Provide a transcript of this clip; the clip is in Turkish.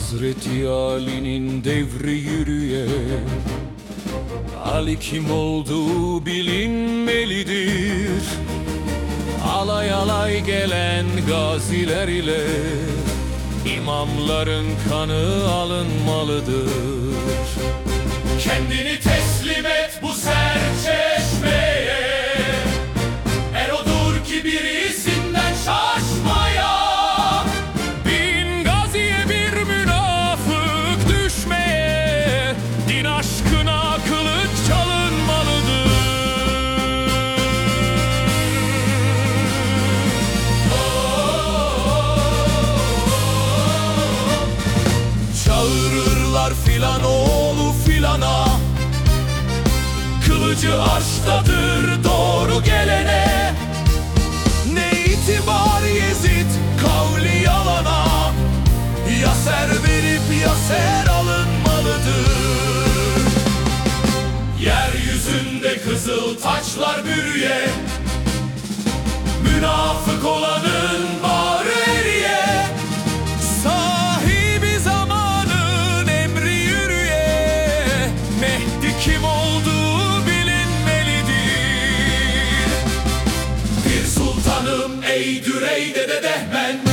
hayalinin devri yürüye. Ali kim olduğu bilinmelidir. Alay alay gelen gaziler ile imamların kanı alınmalıdır. Kendini teslim Yeryüzünde kızıl taçlar bürüye. Münafık olanın bağrı eriye. Sahibi zamanın emri yürüye. Mehdi kim olduğu bilinmelidir. Bir sultanım ey Düreyde de Dehmen